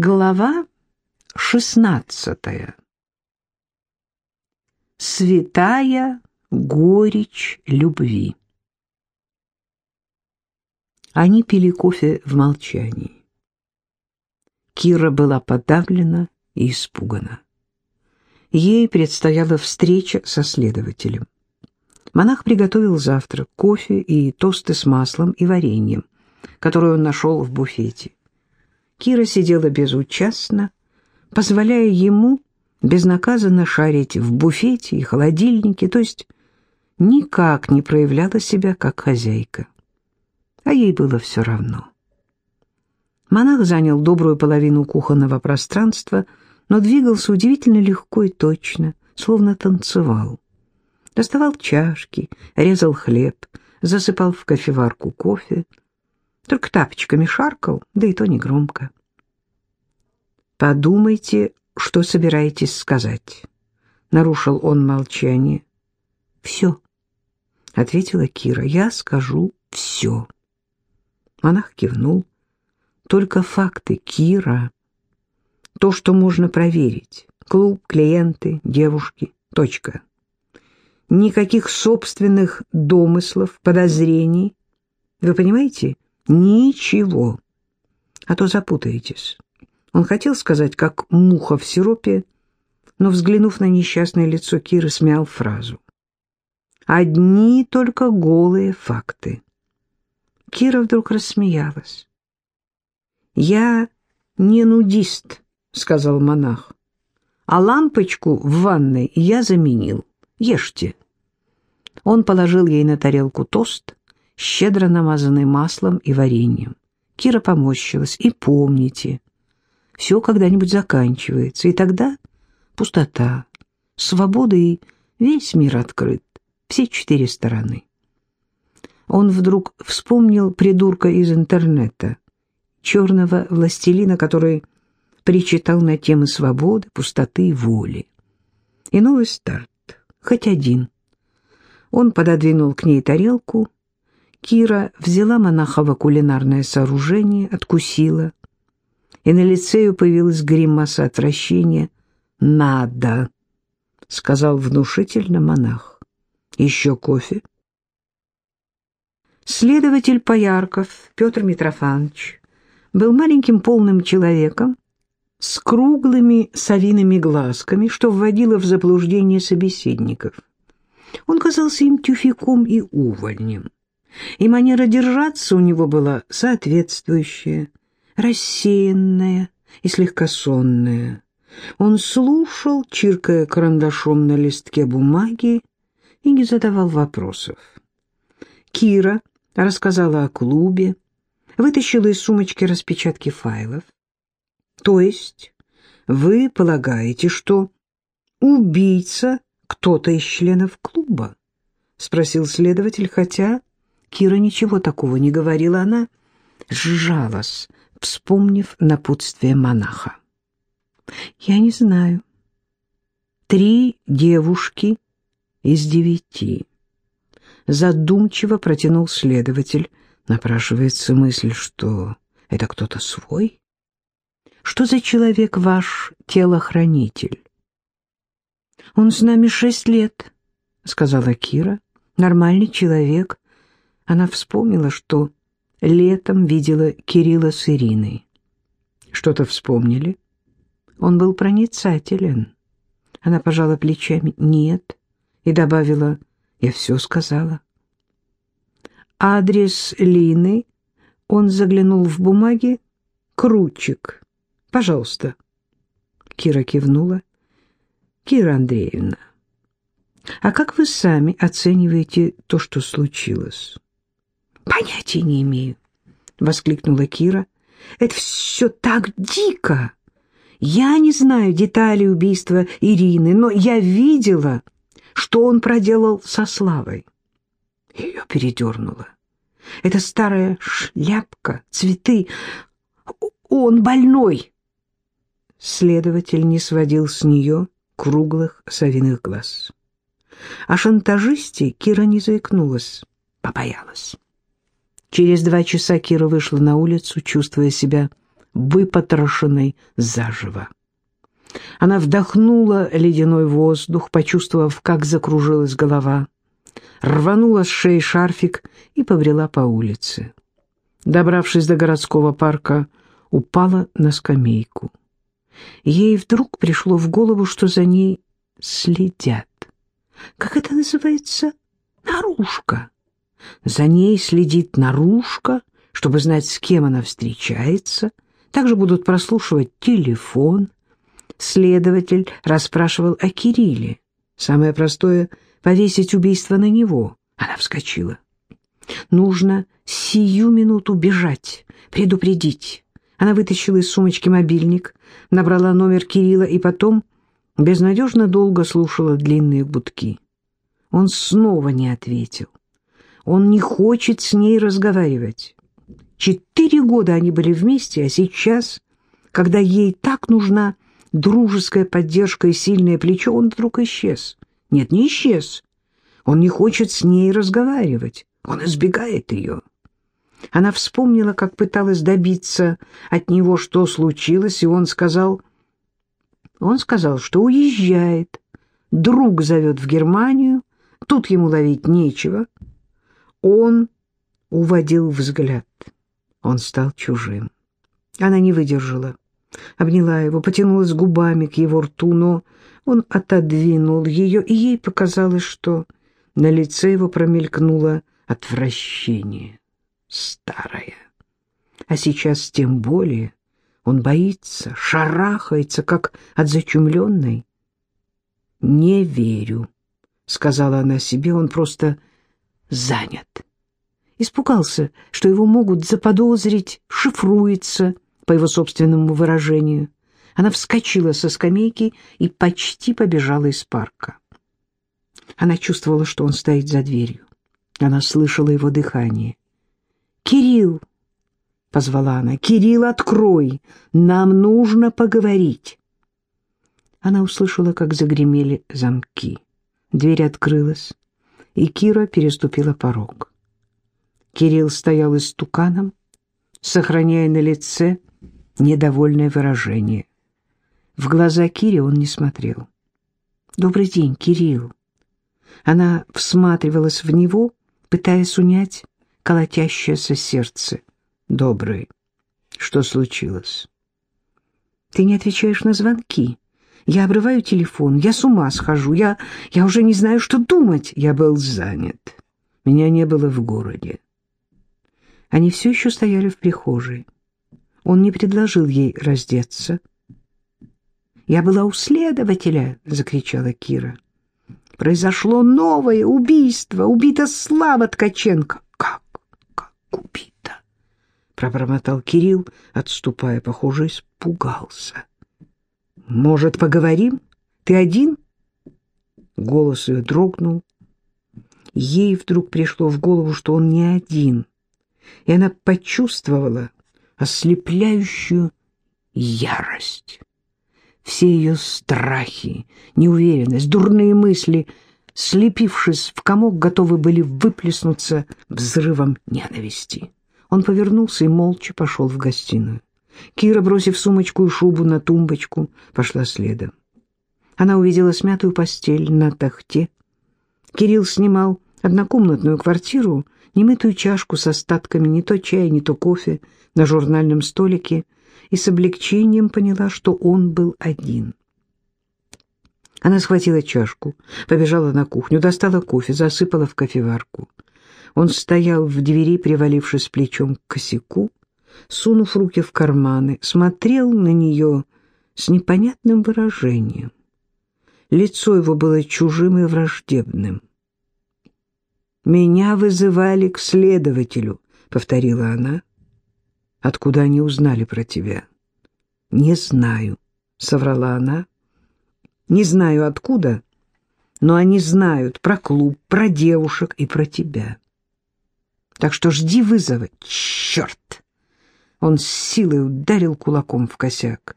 Глава шестнадцатая. Святая горечь любви. Они пили кофе в молчании. Кира была подавлена и испугана. Ей предстояла встреча со следователем. Монах приготовил завтрак, кофе и тосты с маслом и вареньем, которые он нашел в буфете. Кира сидела безучастно, позволяя ему безнаказанно шарить в буфете и холодильнике, то есть никак не проявляла себя как хозяйка. А ей было все равно. Монах занял добрую половину кухонного пространства, но двигался удивительно легко и точно, словно танцевал. Доставал чашки, резал хлеб, засыпал в кофеварку кофе, только тапочками шаркал, да и то не громко. «Подумайте, что собираетесь сказать», — нарушил он молчание. «Все», — ответила Кира, — «я скажу все». Монах кивнул. «Только факты, Кира. То, что можно проверить. Клуб, клиенты, девушки. Точка. Никаких собственных домыслов, подозрений. Вы понимаете?» Ничего. А то запутаетесь. Он хотел сказать, как муха в сиропе, но, взглянув на несчастное лицо Киры, смял фразу. Одни только голые факты. Кира вдруг рассмеялась. «Я не нудист», — сказал монах. «А лампочку в ванной я заменил. Ешьте». Он положил ей на тарелку тост, щедро намазанный маслом и вареньем. Кира поморщилась. И помните, все когда-нибудь заканчивается, и тогда пустота, свобода и весь мир открыт, все четыре стороны. Он вдруг вспомнил придурка из интернета, черного властелина, который причитал на темы свободы, пустоты и воли. И новый старт, хоть один. Он пододвинул к ней тарелку, Кира взяла монахово кулинарное сооружение, откусила, и на лице ее появилась гримаса отвращения. «Надо», — сказал внушительно монах. «Еще кофе?» Следователь Поярков Петр Митрофанович был маленьким полным человеком с круглыми совиными глазками, что вводило в заблуждение собеседников. Он казался им тюфяком и увольнем и манера держаться у него была соответствующая, рассеянная и слегка сонная. Он слушал, чиркая карандашом на листке бумаги, и не задавал вопросов. Кира рассказала о клубе, вытащила из сумочки распечатки файлов. То есть вы полагаете, что убийца кто-то из членов клуба? — спросил следователь, хотя Кира ничего такого не говорила, она сжалась, вспомнив напутствие монаха. «Я не знаю. Три девушки из девяти». Задумчиво протянул следователь. Напрашивается мысль, что это кто-то свой. «Что за человек ваш телохранитель?» «Он с нами шесть лет», — сказала Кира. «Нормальный человек, она вспомнила, что летом видела Кирилла с Ириной. Что-то вспомнили? Он был проницателен. Она пожала плечами «нет» и добавила «я все сказала». Адрес Лины он заглянул в бумаги. «Крутчик, пожалуйста». Кира кивнула. «Кира Андреевна, а как вы сами оцениваете то, что случилось?» «Понятия не имею», — воскликнула Кира. «Это все так дико! Я не знаю деталей убийства Ирины, но я видела, что он проделал со Славой». Ее передернуло. «Это старая шляпка, цветы. Он больной!» Следователь не сводил с нее круглых совиных глаз. О шантажисте Кира не заикнулась, побоялась. Через два часа Кира вышла на улицу, чувствуя себя выпотрошенной заживо. Она вдохнула ледяной воздух, почувствовав, как закружилась голова, рванула с шеи шарфик и побрела по улице. Добравшись до городского парка, упала на скамейку. Ей вдруг пришло в голову, что за ней следят. Как это называется? Наружка. За ней следит наружка, чтобы знать, с кем она встречается. Также будут прослушивать телефон. Следователь расспрашивал о Кирилле. Самое простое — повесить убийство на него. Она вскочила. Нужно сию минуту бежать, предупредить. Она вытащила из сумочки мобильник, набрала номер Кирилла и потом безнадежно долго слушала длинные гудки. Он снова не ответил. Он не хочет с ней разговаривать. Четыре года они были вместе, а сейчас, когда ей так нужна дружеская поддержка и сильное плечо, он вдруг исчез. Нет, не исчез. Он не хочет с ней разговаривать. Он избегает ее. Она вспомнила, как пыталась добиться от него, что случилось, и он сказал... Он сказал, что уезжает. Друг зовет в Германию, тут ему ловить нечего. Он уводил взгляд. Он стал чужим. Она не выдержала. Обняла его, потянулась губами к его рту, но он отодвинул ее, и ей показалось, что на лице его промелькнуло отвращение. Старая. А сейчас тем более он боится, шарахается, как от зачумленной. «Не верю», — сказала она себе, — «он просто занят». Испугался, что его могут заподозрить, шифруется, по его собственному выражению. Она вскочила со скамейки и почти побежала из парка. Она чувствовала, что он стоит за дверью. Она слышала его дыхание. «Кирилл!» — позвала она. «Кирилл, открой! Нам нужно поговорить!» Она услышала, как загремели замки. Дверь открылась, и Кира переступила порог. Кирилл стоял истуканом, сохраняя на лице недовольное выражение. В глаза Кире он не смотрел. «Добрый день, Кирилл!» Она всматривалась в него, пытаясь унять колотящееся сердце. «Добрый. Что случилось?» «Ты не отвечаешь на звонки. Я обрываю телефон. Я с ума схожу. Я, я уже не знаю, что думать. Я был занят. Меня не было в городе». Они все еще стояли в прихожей. Он не предложил ей раздеться. «Я была у следователя!» — закричала Кира. «Произошло новое убийство! Убита Слава Ткаченко!» «Как? Как убита?» — пробормотал Кирилл, отступая, похоже, испугался. «Может, поговорим? Ты один?» Голос ее дрогнул. Ей вдруг пришло в голову, что он не один, и она почувствовала ослепляющую ярость. Все ее страхи, неуверенность, дурные мысли, слепившись в комок, готовы были выплеснуться взрывом ненависти. Он повернулся и молча пошел в гостиную. Кира, бросив сумочку и шубу на тумбочку, пошла следом. Она увидела смятую постель на тахте. Кирилл снимал однокомнатную квартиру, немытую чашку с остатками не то чая, не то кофе на журнальном столике — и с облегчением поняла, что он был один. Она схватила чашку, побежала на кухню, достала кофе, засыпала в кофеварку. Он стоял в двери, привалившись плечом к косяку, сунув руки в карманы, смотрел на нее с непонятным выражением. Лицо его было чужим и враждебным. «Меня вызывали к следователю», — повторила она. Откуда они узнали про тебя? Не знаю, соврала она. Не знаю откуда, но они знают про клуб, про девушек и про тебя. Так что жди вызова. Черт! Он с силой ударил кулаком в косяк.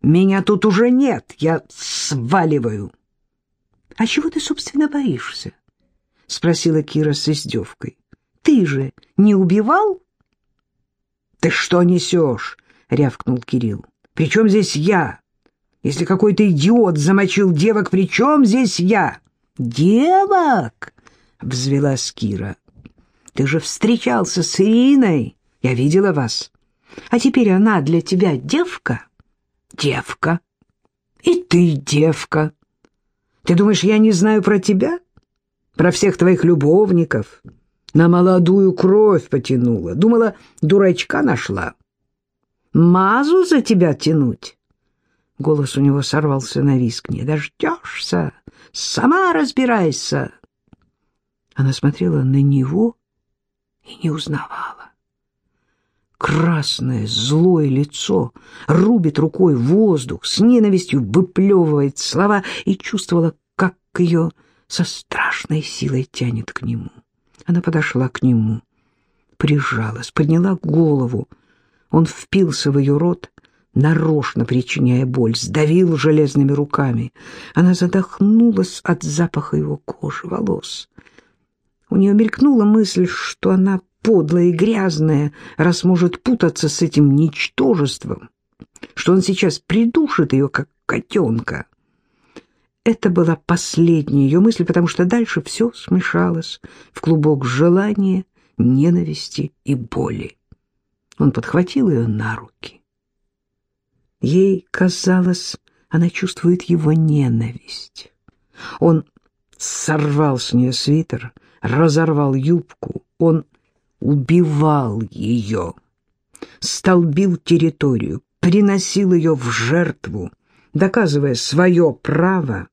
Меня тут уже нет, я сваливаю. А чего ты, собственно, боишься? Спросила Кира с издевкой. Ты же не убивал? «Ты что несешь?» — рявкнул Кирилл. «При чем здесь я? Если какой-то идиот замочил девок, при чем здесь я?» «Девок?» — взвелась Кира. «Ты же встречался с Ириной. Я видела вас. А теперь она для тебя девка?» «Девка. И ты девка. Ты думаешь, я не знаю про тебя? Про всех твоих любовников?» На молодую кровь потянула. Думала, дурачка нашла. Мазу за тебя тянуть? Голос у него сорвался на виск. Не дождешься. Сама разбирайся. Она смотрела на него и не узнавала. Красное, злое лицо рубит рукой воздух, с ненавистью выплевывает слова и чувствовала, как ее со страшной силой тянет к нему. Она подошла к нему, прижалась, подняла голову. Он впился в ее рот, нарочно причиняя боль, сдавил железными руками. Она задохнулась от запаха его кожи, волос. У нее мелькнула мысль, что она подлая и грязная, раз может путаться с этим ничтожеством, что он сейчас придушит ее, как котенка. Это была последняя ее мысль, потому что дальше все смешалось в клубок желания, ненависти и боли. Он подхватил ее на руки. Ей казалось, она чувствует его ненависть. Он сорвал с нее свитер, разорвал юбку, он убивал ее, столбил территорию, приносил ее в жертву, доказывая свое право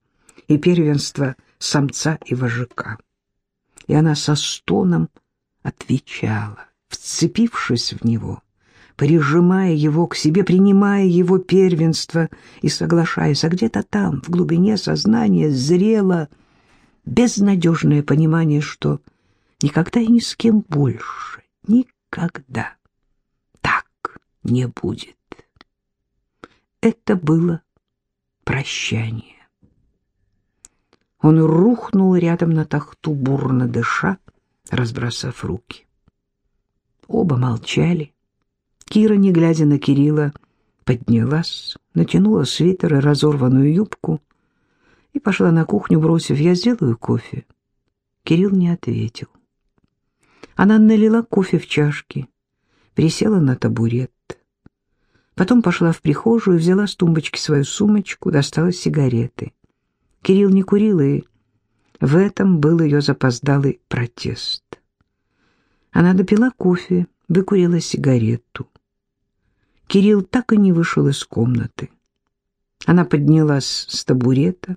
и первенство самца и вожака. И она со стоном отвечала, вцепившись в него, прижимая его к себе, принимая его первенство и соглашаясь, а где-то там, в глубине сознания, зрело безнадежное понимание, что никогда и ни с кем больше, никогда так не будет. Это было прощание. Он рухнул рядом на тахту, бурно дыша, разбросав руки. Оба молчали. Кира, не глядя на Кирилла, поднялась, натянула свитер и разорванную юбку и пошла на кухню, бросив «я сделаю кофе». Кирилл не ответил. Она налила кофе в чашки, присела на табурет. Потом пошла в прихожую, взяла с тумбочки свою сумочку, достала сигареты. Кирилл не курил, и в этом был ее запоздалый протест. Она допила кофе, выкурила сигарету. Кирилл так и не вышел из комнаты. Она поднялась с табурета,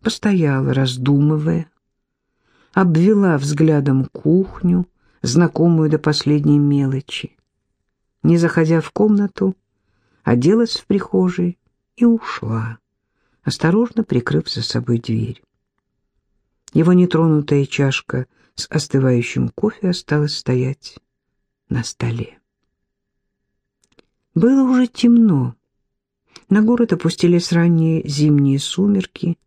постояла, раздумывая, обвела взглядом кухню, знакомую до последней мелочи. Не заходя в комнату, оделась в прихожей и ушла осторожно прикрыв за собой дверь. Его нетронутая чашка с остывающим кофе осталась стоять на столе. Было уже темно. На город опустились ранние зимние сумерки.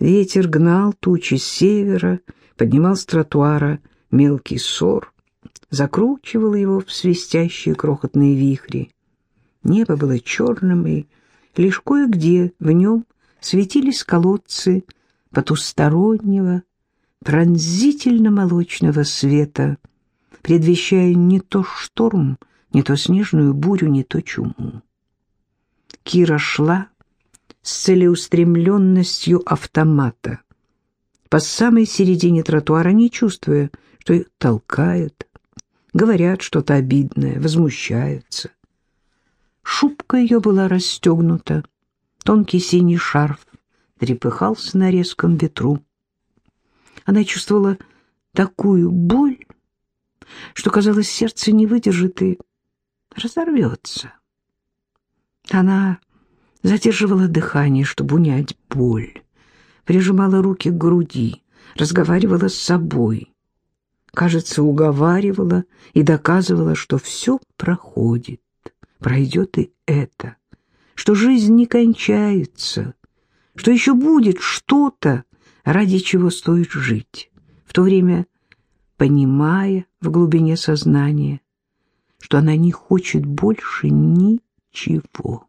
Ветер гнал тучи с севера, поднимал с тротуара мелкий ссор, закручивал его в свистящие крохотные вихри. Небо было черным, и лишь кое-где в нем светились колодцы потустороннего, пронзительно-молочного света, предвещая не то шторм, не то снежную бурю, не то чуму. Кира шла с целеустремленностью автомата, по самой середине тротуара, не чувствуя, что их толкают, говорят что-то обидное, возмущаются. Шубка ее была расстегнута, Тонкий синий шарф трепыхался на резком ветру. Она чувствовала такую боль, что, казалось, сердце не выдержит и разорвется. Она задерживала дыхание, чтобы унять боль, прижимала руки к груди, разговаривала с собой. Кажется, уговаривала и доказывала, что все проходит, пройдет и это что жизнь не кончается, что еще будет что-то, ради чего стоит жить, в то время понимая в глубине сознания, что она не хочет больше ничего.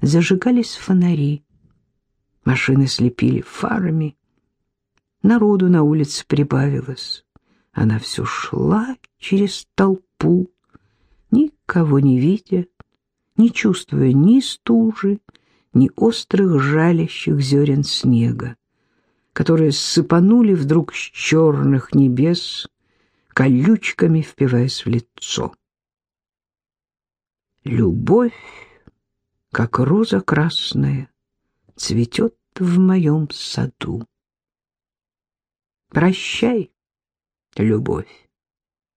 Зажигались фонари, машины слепили фарами. Народу на улице прибавилось. Она все шла через толпу, никого не видя, не чувствуя ни стужи, ни острых жалящих зерен снега, которые сыпанули вдруг с черных небес, колючками впиваясь в лицо. Любовь, как роза красная, цветет в моем саду. Прощай, любовь.